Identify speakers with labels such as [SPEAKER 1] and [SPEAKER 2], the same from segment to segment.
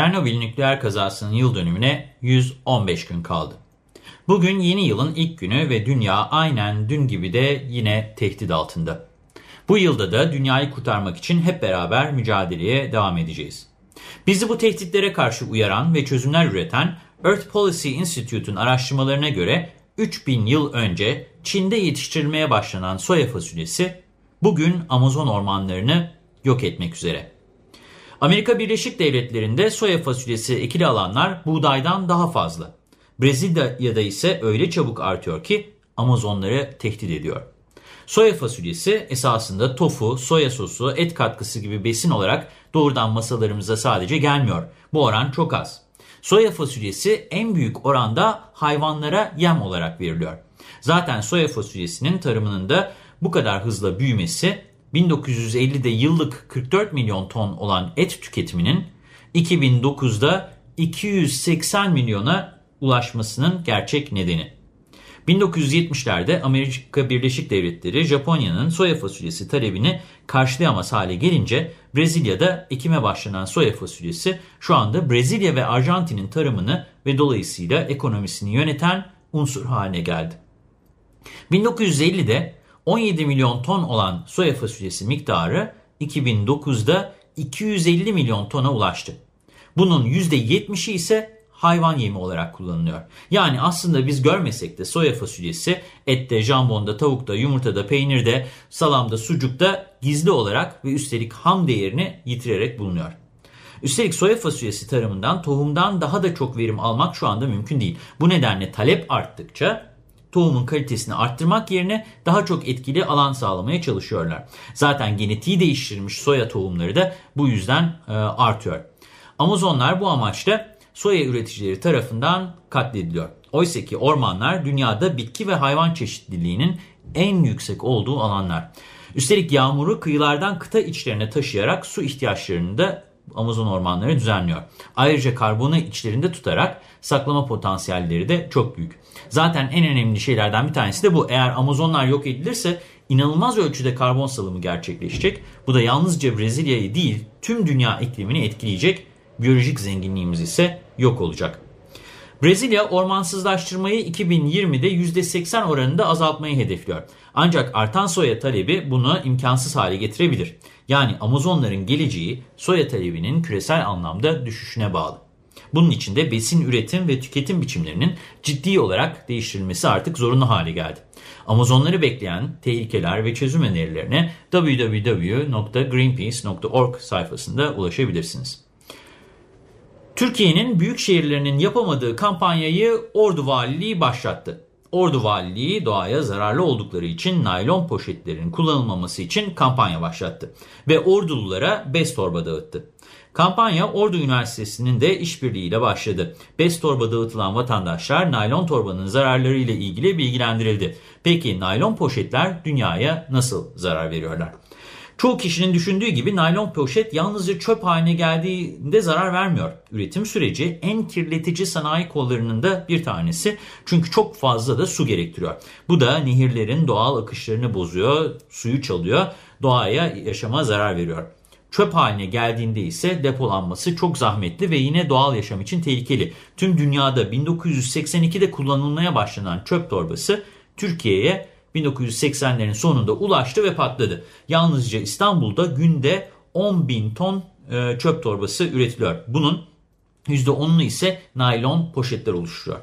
[SPEAKER 1] Çernobil nükleer kazasının yıl dönümüne 115 gün kaldı. Bugün yeni yılın ilk günü ve dünya aynen dün gibi de yine tehdit altında. Bu yılda da dünyayı kurtarmak için hep beraber mücadeleye devam edeceğiz. Bizi bu tehditlere karşı uyaran ve çözümler üreten Earth Policy Institute'un araştırmalarına göre 3000 yıl önce Çin'de yetiştirilmeye başlanan soya fasulyesi bugün Amazon ormanlarını yok etmek üzere. Amerika Birleşik Devletleri'nde soya fasulyesi ekili alanlar buğdaydan daha fazla. Brezilya'da ise öyle çabuk artıyor ki Amazonları tehdit ediyor. Soya fasulyesi esasında tofu, soya sosu, et katkısı gibi besin olarak doğrudan masalarımıza sadece gelmiyor. Bu oran çok az. Soya fasulyesi en büyük oranda hayvanlara yem olarak veriliyor. Zaten soya fasulyesinin tarımının da bu kadar hızla büyümesi 1950'de yıllık 44 milyon ton olan et tüketiminin 2009'da 280 milyona ulaşmasının gerçek nedeni. 1970'lerde Amerika Birleşik Devletleri Japonya'nın soya fasulyesi talebini karşılayamaz hale gelince Brezilya'da ekime başlanan soya fasulyesi şu anda Brezilya ve Arjantin'in tarımını ve dolayısıyla ekonomisini yöneten unsur haline geldi. 1950'de 17 milyon ton olan soya fasulyesi miktarı 2009'da 250 milyon tona ulaştı. Bunun %70'i ise hayvan yemi olarak kullanılıyor. Yani aslında biz görmesek de soya fasulyesi ette, jambonda, tavukta, yumurtada, peynirde, salamda, sucukta gizli olarak ve üstelik ham değerini yitirerek bulunuyor. Üstelik soya fasulyesi tarımından tohumdan daha da çok verim almak şu anda mümkün değil. Bu nedenle talep arttıkça tohumun kalitesini arttırmak yerine daha çok etkili alan sağlamaya çalışıyorlar. Zaten genetiği değiştirilmiş soya tohumları da bu yüzden e, artıyor. Amazonlar bu amaçla soya üreticileri tarafından katlediliyor. Oysa ki ormanlar dünyada bitki ve hayvan çeşitliliğinin en yüksek olduğu alanlar. Üstelik yağmuru kıyılardan kıta içlerine taşıyarak su ihtiyaçlarını da Amazon ormanları düzenliyor. Ayrıca karbonu içlerinde tutarak saklama potansiyelleri de çok büyük. Zaten en önemli şeylerden bir tanesi de bu. Eğer Amazonlar yok edilirse inanılmaz ölçüde karbon salımı gerçekleşecek. Bu da yalnızca Brezilya'yı değil tüm dünya iklimini etkileyecek. Biyolojik zenginliğimiz ise yok olacak. Brezilya ormansızlaştırmayı 2020'de %80 oranında azaltmayı hedefliyor. Ancak artan soya talebi bunu imkansız hale getirebilir. Yani Amazonların geleceği soya talebinin küresel anlamda düşüşüne bağlı. Bunun için de besin üretim ve tüketim biçimlerinin ciddi olarak değiştirilmesi artık zorunlu hale geldi. Amazonları bekleyen tehlikeler ve çözüm önerilerine www.greenpeace.org sayfasında ulaşabilirsiniz. Türkiye'nin büyük şehirlerinin yapamadığı kampanyayı Ordu Valiliği başlattı. Ordu Valiliği doğaya zararlı oldukları için naylon poşetlerin kullanılmaması için kampanya başlattı ve ordululara bez torba dağıttı. Kampanya Ordu Üniversitesi'nin de işbirliğiyle başladı. Bez torba dağıtılan vatandaşlar naylon torbanın zararları ile ilgili bilgilendirildi. Peki naylon poşetler dünyaya nasıl zarar veriyorlar? Çoğu kişinin düşündüğü gibi naylon poşet yalnızca çöp haline geldiğinde zarar vermiyor. Üretim süreci en kirletici sanayi kollarının da bir tanesi. Çünkü çok fazla da su gerektiriyor. Bu da nehirlerin doğal akışlarını bozuyor, suyu çalıyor, doğaya yaşama zarar veriyor. Çöp haline geldiğinde ise depolanması çok zahmetli ve yine doğal yaşam için tehlikeli. Tüm dünyada 1982'de kullanılmaya başlanan çöp torbası Türkiye'ye 1980'lerin sonunda ulaştı ve patladı. Yalnızca İstanbul'da günde 10 bin ton e, çöp torbası üretiliyor. Bunun %10'unu ise naylon poşetler oluşturuyor.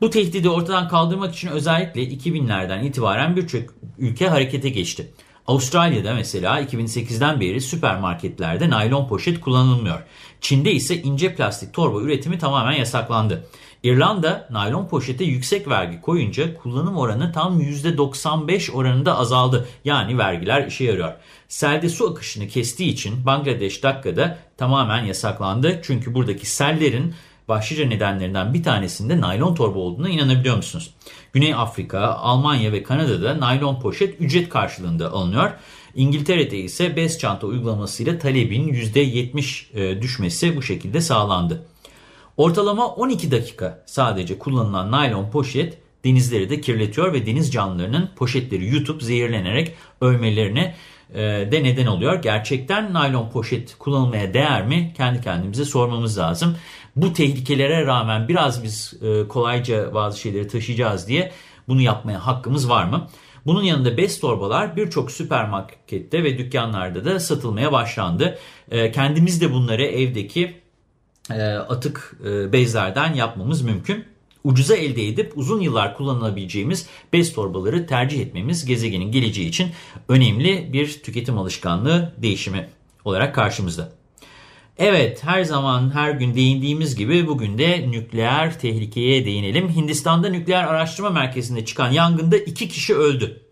[SPEAKER 1] Bu tehdidi ortadan kaldırmak için özellikle 2000'lerden itibaren birçok ülke harekete geçti. Avustralya'da mesela 2008'den beri süpermarketlerde naylon poşet kullanılmıyor. Çin'de ise ince plastik torba üretimi tamamen yasaklandı. İrlanda naylon poşete yüksek vergi koyunca kullanım oranı tam %95 oranında azaldı. Yani vergiler işe yarıyor. Selde su akışını kestiği için Bangladeş Dakka'da tamamen yasaklandı. Çünkü buradaki sellerin başlıca nedenlerinden bir tanesinde naylon torba olduğuna inanabiliyor musunuz? Güney Afrika, Almanya ve Kanada'da naylon poşet ücret karşılığında alınıyor. İngiltere'de ise bez çanta uygulamasıyla talebin %70 e, düşmesi bu şekilde sağlandı. Ortalama 12 dakika sadece kullanılan naylon poşet denizleri de kirletiyor ve deniz canlılarının poşetleri yutup zehirlenerek ölmelerine e, de neden oluyor. Gerçekten naylon poşet kullanılmaya değer mi? Kendi kendimize sormamız lazım. Bu tehlikelere rağmen biraz biz e, kolayca bazı şeyleri taşıyacağız diye bunu yapmaya hakkımız var mı? Bunun yanında bez torbalar birçok süpermarkette ve dükkanlarda da satılmaya başlandı. E, kendimiz de bunları evdeki atık bezlerden yapmamız mümkün ucuza elde edip uzun yıllar kullanılabileceğimiz bez torbaları tercih etmemiz gezegenin geleceği için önemli bir tüketim alışkanlığı değişimi olarak karşımızda. Evet her zaman her gün değindiğimiz gibi bugün de nükleer tehlikeye değinelim. Hindistan'da nükleer araştırma merkezinde çıkan yangında iki kişi öldü.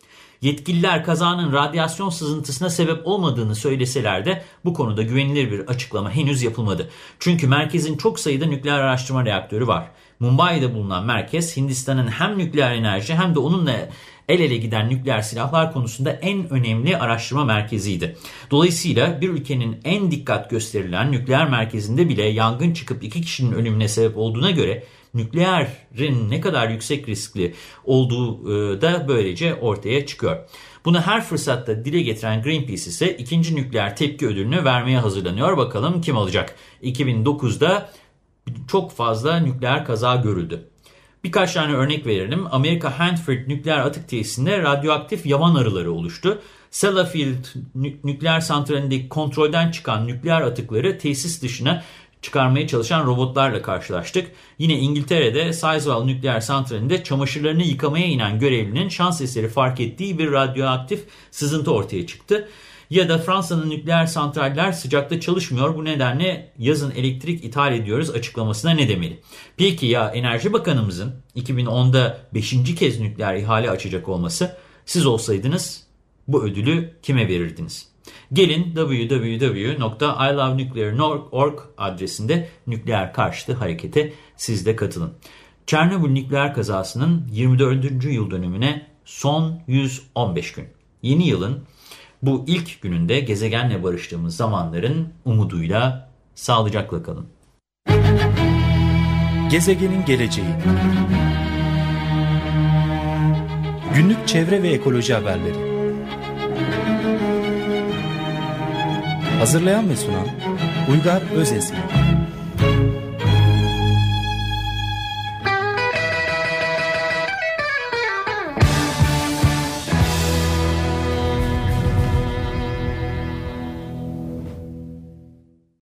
[SPEAKER 1] Yetkililer kazanın radyasyon sızıntısına sebep olmadığını söyleseler de bu konuda güvenilir bir açıklama henüz yapılmadı. Çünkü merkezin çok sayıda nükleer araştırma reaktörü var. Mumbai'de bulunan merkez Hindistan'ın hem nükleer enerji hem de onunla el ele giden nükleer silahlar konusunda en önemli araştırma merkeziydi. Dolayısıyla bir ülkenin en dikkat gösterilen nükleer merkezinde bile yangın çıkıp iki kişinin ölümüne sebep olduğuna göre nükleerin ne kadar yüksek riskli olduğu e, da böylece ortaya çıkıyor. Bunu her fırsatta dile getiren Greenpeace ise ikinci nükleer tepki ödülünü vermeye hazırlanıyor. Bakalım kim alacak? 2009'da çok fazla nükleer kaza görüldü. Birkaç tane örnek verelim. Amerika Hanford nükleer atık tesisinde radyoaktif yaman arıları oluştu. Sellafield nükleer santralindeki kontrolden çıkan nükleer atıkları tesis dışına çıkarmaya çalışan robotlarla karşılaştık. Yine İngiltere'de Sizewell nükleer santralinde çamaşırlarını yıkamaya inen görevlinin şans eseri fark ettiği bir radyoaktif sızıntı ortaya çıktı. Ya da Fransa'nın nükleer santraller sıcakta çalışmıyor bu nedenle yazın elektrik ithal ediyoruz açıklamasına ne demeli? Peki ya Enerji Bakanımızın 2010'da 5. kez nükleer ihale açacak olması siz olsaydınız bu ödülü kime verirdiniz? Gelin www.ilovenuclear.org adresinde nükleer karşıtı harekete siz de katılın. Çernobil nükleer kazasının 24. yıl dönümüne son 115 gün. Yeni yılın bu ilk gününde gezegenle barıştığımız zamanların umuduyla sağlıcakla kalın.
[SPEAKER 2] Gezegenin geleceği. Günlük çevre ve ekoloji haberleri. Hazırlayan ve sunan Uygar Özesmi